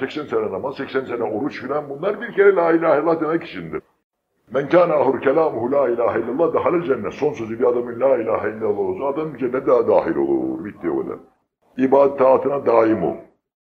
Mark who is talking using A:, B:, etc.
A: 80 sene namaz, 80 sene oruç filan bunlar bir kere la ilahe illallah demek içindir. Men kâne ahur kelamuhu la ilahe illallah dehalel cennet. Son sözü bir adamın la ilahe illallah olsa adam cennete dahil olur. Bitti o kadar. İbadet taatına daim ol.